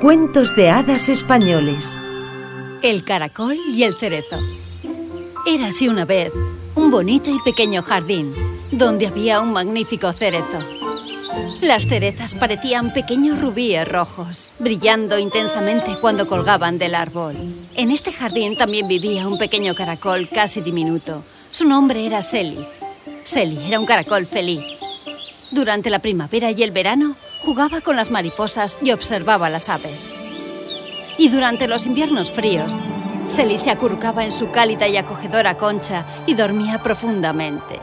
Cuentos de hadas españoles. El caracol y el cerezo. Érase una vez un bonito y pequeño jardín donde había un magnífico cerezo. Las cerezas parecían pequeños rubíes rojos, brillando intensamente cuando colgaban del árbol. En este jardín también vivía un pequeño caracol casi diminuto. Su nombre era Selly. Selly era un caracol feliz. Durante la primavera y el verano, jugaba con las mariposas y observaba las aves. Y durante los inviernos fríos, Selly se acurrucaba en su cálida y acogedora concha y dormía profundamente.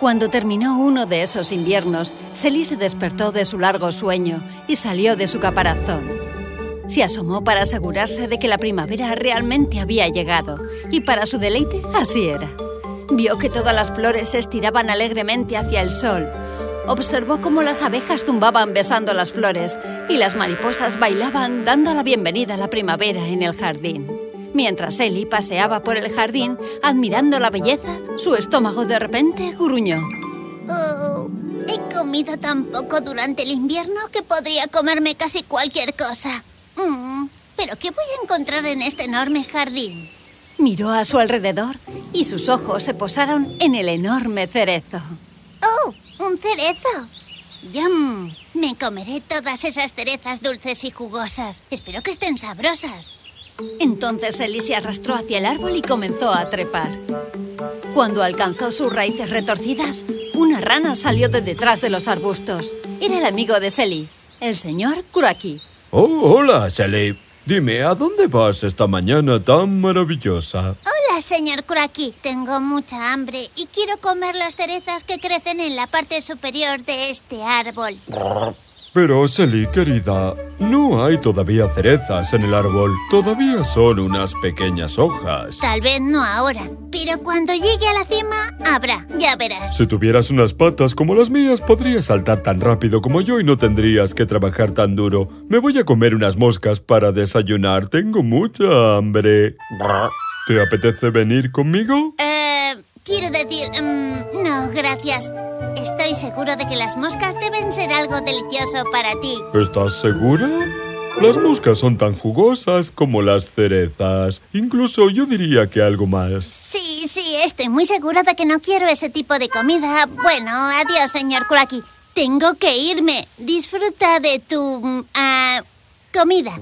Cuando terminó uno de esos inviernos, Selly se despertó de su largo sueño y salió de su caparazón. Se asomó para asegurarse de que la primavera realmente había llegado, y para su deleite así era. Vio que todas las flores se estiraban alegremente hacia el sol, observó cómo las abejas zumbaban besando las flores y las mariposas bailaban dando la bienvenida a la primavera en el jardín. Mientras Ellie paseaba por el jardín admirando la belleza, su estómago de repente gruñó. Oh, he comido tan poco durante el invierno que podría comerme casi cualquier cosa. Mm, ¿Pero qué voy a encontrar en este enorme jardín? Miró a su alrededor y sus ojos se posaron en el enorme cerezo. ¡Oh! ¡Un cerezo! ¡Yum! Me comeré todas esas cerezas dulces y jugosas. Espero que estén sabrosas. Entonces Ellie se arrastró hacia el árbol y comenzó a trepar. Cuando alcanzó sus raíces retorcidas, una rana salió de detrás de los arbustos. Era el amigo de Selly, el señor Kuraki. Oh, hola, Selly. Dime, ¿a dónde vas esta mañana tan maravillosa? Hola, señor Kuraki. Tengo mucha hambre y quiero comer las cerezas que crecen en la parte superior de este árbol. Pero, Selly, querida, no hay todavía cerezas en el árbol. Todavía son unas pequeñas hojas. Tal vez no ahora, pero cuando llegue a la cima, habrá, ya verás. Si tuvieras unas patas como las mías, podrías saltar tan rápido como yo y no tendrías que trabajar tan duro. Me voy a comer unas moscas para desayunar. Tengo mucha hambre. ¿Te apetece venir conmigo? Eh, quiero decir, mm, no, gracias. Estoy seguro de que las moscas deben ser algo delicioso para ti. ¿Estás segura? Las moscas son tan jugosas como las cerezas. Incluso yo diría que algo más. Sí, sí, estoy muy segura de que no quiero ese tipo de comida. Bueno, adiós, señor Kuraki. Tengo que irme. Disfruta de tu... ah, comida.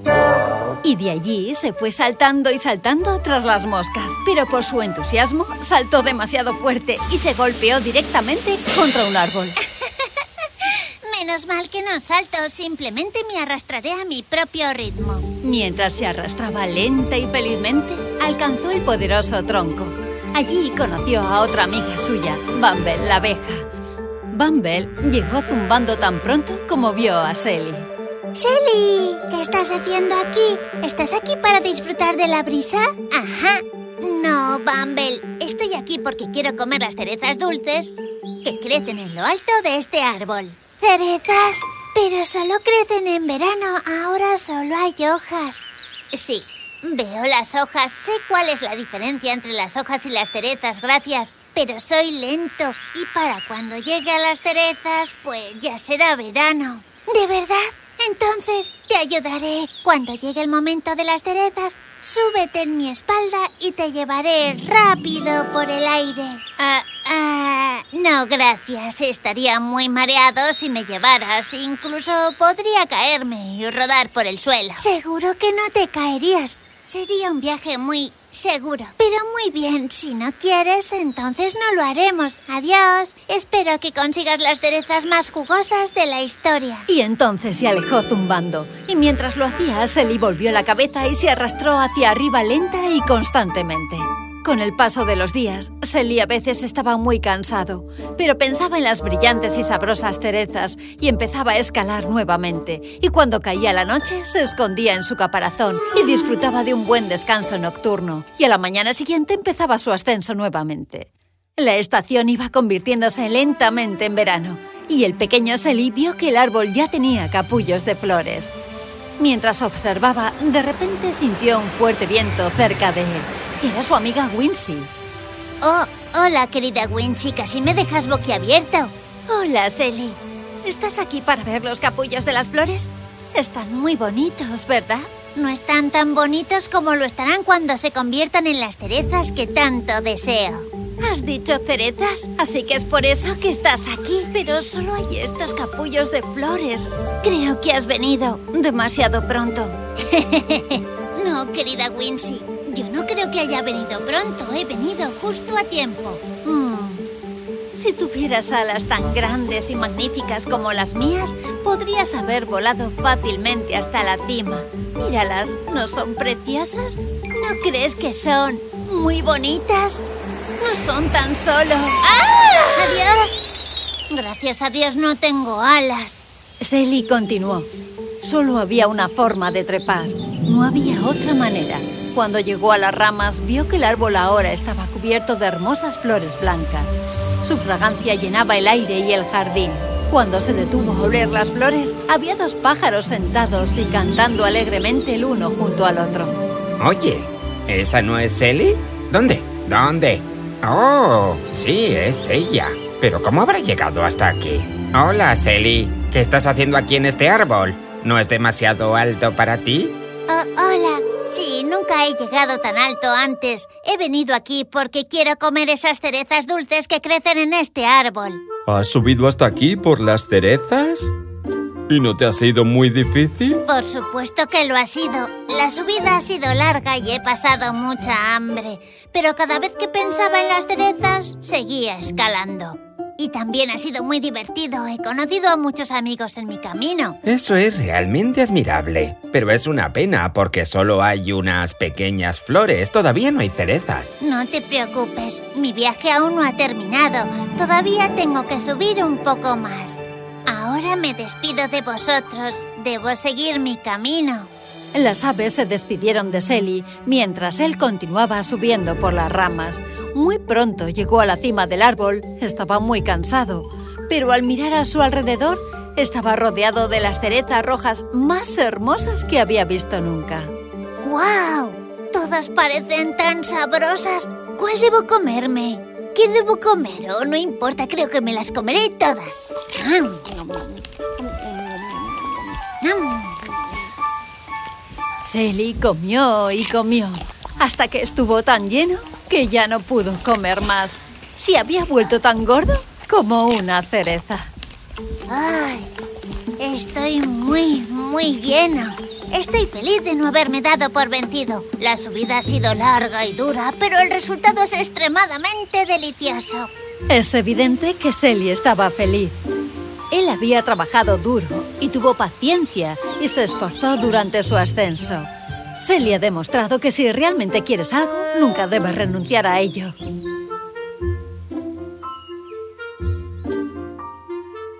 Y de allí se fue saltando y saltando tras las moscas. Pero por su entusiasmo, saltó demasiado fuerte y se golpeó directamente contra un árbol. Menos mal que no salto, simplemente me arrastraré a mi propio ritmo. Mientras se arrastraba lenta y felizmente, alcanzó el poderoso tronco. Allí conoció a otra amiga suya, Bumble la abeja. Bumble llegó zumbando tan pronto como vio a Selly. Shelly, ¿qué estás haciendo aquí? ¿Estás aquí para disfrutar de la brisa? Ajá. No, Bumble. Estoy aquí porque quiero comer las cerezas dulces que crecen en lo alto de este árbol. ¿Cerezas? Pero solo crecen en verano. Ahora solo hay hojas. Sí, veo las hojas. Sé cuál es la diferencia entre las hojas y las cerezas, gracias. Pero soy lento. Y para cuando llegue a las cerezas, pues ya será verano. ¿De verdad? Entonces te ayudaré. Cuando llegue el momento de las cerezas, súbete en mi espalda y te llevaré rápido por el aire. Ah, ah, no, gracias. Estaría muy mareado si me llevaras. Incluso podría caerme y rodar por el suelo. Seguro que no te caerías. Sería un viaje muy seguro. Pero muy bien, si no quieres, entonces no lo haremos. Adiós. Espero que consigas las cerezas más jugosas de la historia. Y entonces se alejó zumbando. Y mientras lo hacía, Selly volvió la cabeza y se arrastró hacia arriba lenta y constantemente. Con el paso de los días, Selly a veces estaba muy cansado, pero pensaba en las brillantes y sabrosas cerezas y empezaba a escalar nuevamente. Y cuando caía la noche, se escondía en su caparazón y disfrutaba de un buen descanso nocturno. Y a la mañana siguiente empezaba su ascenso nuevamente. La estación iba convirtiéndose lentamente en verano y el pequeño Selly vio que el árbol ya tenía capullos de flores. Mientras observaba, de repente sintió un fuerte viento cerca de él. Era su amiga Wincy. Oh, hola, querida Wincy. Casi me dejas boquiabierto. Hola, Selly. ¿Estás aquí para ver los capullos de las flores? Están muy bonitos, ¿verdad? No están tan bonitos como lo estarán cuando se conviertan en las cerezas que tanto deseo. Has dicho cerezas, así que es por eso que estás aquí. Pero solo hay estos capullos de flores. Creo que has venido demasiado pronto. no, querida Wincy. Yo no creo que haya venido pronto. He venido justo a tiempo. Hmm. Si tuvieras alas tan grandes y magníficas como las mías, podrías haber volado fácilmente hasta la cima. Míralas, ¿no son preciosas? ¿No crees que son muy bonitas? No son tan solo... ¡Ah! ¡Adiós! Gracias a Dios no tengo alas. Selly continuó. Solo había una forma de trepar. No había otra manera. Cuando llegó a las ramas, vio que el árbol ahora estaba cubierto de hermosas flores blancas. Su fragancia llenaba el aire y el jardín. Cuando se detuvo a oler las flores, había dos pájaros sentados y cantando alegremente el uno junto al otro. Oye, ¿esa no es Selly? ¿Dónde? ¿Dónde? Oh, sí, es ella. Pero ¿cómo habrá llegado hasta aquí? Hola, Selly. ¿Qué estás haciendo aquí en este árbol? ¿No es demasiado alto para ti? Oh, hola. Sí, nunca he llegado tan alto antes. He venido aquí porque quiero comer esas cerezas dulces que crecen en este árbol. ¿Has subido hasta aquí por las cerezas? ¿Y no te ha sido muy difícil? Por supuesto que lo ha sido. La subida ha sido larga y he pasado mucha hambre. Pero cada vez que pensaba en las cerezas, seguía escalando. Y también ha sido muy divertido. He conocido a muchos amigos en mi camino. Eso es realmente admirable. Pero es una pena porque solo hay unas pequeñas flores. Todavía no hay cerezas. No te preocupes. Mi viaje aún no ha terminado. Todavía tengo que subir un poco más. Ahora me despido de vosotros. Debo seguir mi camino. Las aves se despidieron de Selly mientras él continuaba subiendo por las ramas. Muy pronto llegó a la cima del árbol. Estaba muy cansado, pero al mirar a su alrededor estaba rodeado de las cerezas rojas más hermosas que había visto nunca. ¡Guau! Todas parecen tan sabrosas. ¿Cuál debo comerme? ¿Qué debo comer? Oh, no importa, creo que me las comeré todas. Selly comió y comió, hasta que estuvo tan lleno que ya no pudo comer más. Se había vuelto tan gordo como una cereza. ¡Ay! Estoy muy, muy lleno. Estoy feliz de no haberme dado por vencido. La subida ha sido larga y dura, pero el resultado es extremadamente delicioso. Es evidente que Selly estaba feliz. Él había trabajado duro y tuvo paciencia y se esforzó durante su ascenso. Selly ha demostrado que si realmente quieres algo, nunca debes renunciar a ello.